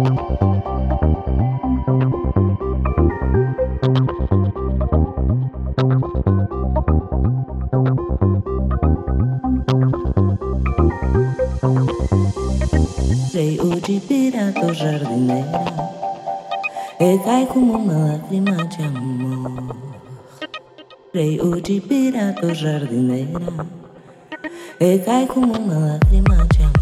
Veio de tirar do jardineiro. E cai como uma lágrima de amor. Veio de tirar do jardineiro. E cai como uma lágrima de amor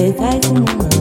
If I can